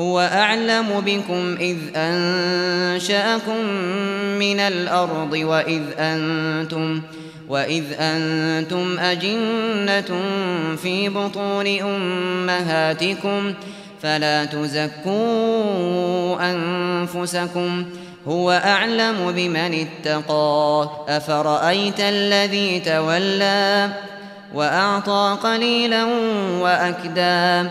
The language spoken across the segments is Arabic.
هو أعلم بكم إذ أنشأكم من الأرض وإذ أنتم وَإِذْ أَنْتُمْ أَجِنَّةٌ فِي بُطُونِ أُمَّهَاتِكُمْ فَلَا تُزَكُّوا أَنفُسَكُمْ هُوَ أَعْلَمُ بِمَنِ اتَّقَى أَفَرَأَيْتَ الَّذِي تَوَلَّى وَأَعْطَى قَلِيلًا وَأَكْدَى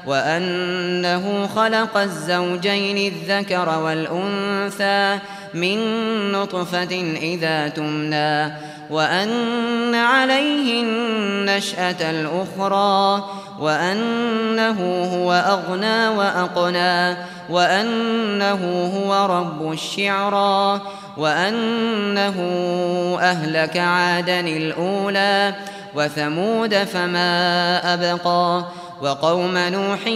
وأنه خلق الزوجين الذكر والأنثى من نطفة إذا تمنى وأن عليه النشأة الأخرى وأنه هو أغنى وأقنى وأنه هو رب الشعرى وأنه أهلك عادا الأولى وثمود فما أبقى وقوم نوح نوح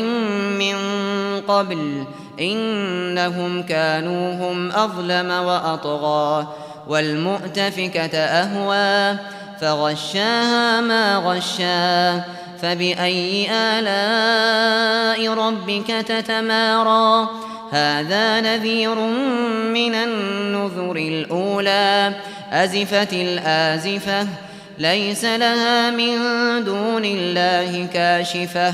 من قبل إنهم كانوا هم أظلم وأطغى والمؤتفكة أهوى فغشاها ما غشا فبأي آلاء ربك تتمارى هذا نذير من النذر الأولى أزفت الآزفة ليس لها من دون الله كاشفة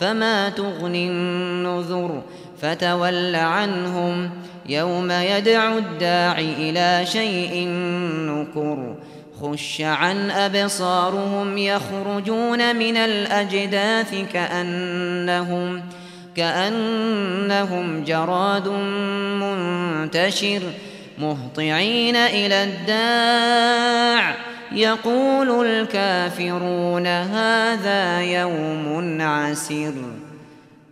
فما تغني النذر فتول عنهم يوم يدعو الداع إلى شيء نكر خش عن أبصارهم يخرجون من الأجداث كأنهم كأنهم جراد منتشر مهطعين إلى الداع يقول الكافرون هذا يوم عسر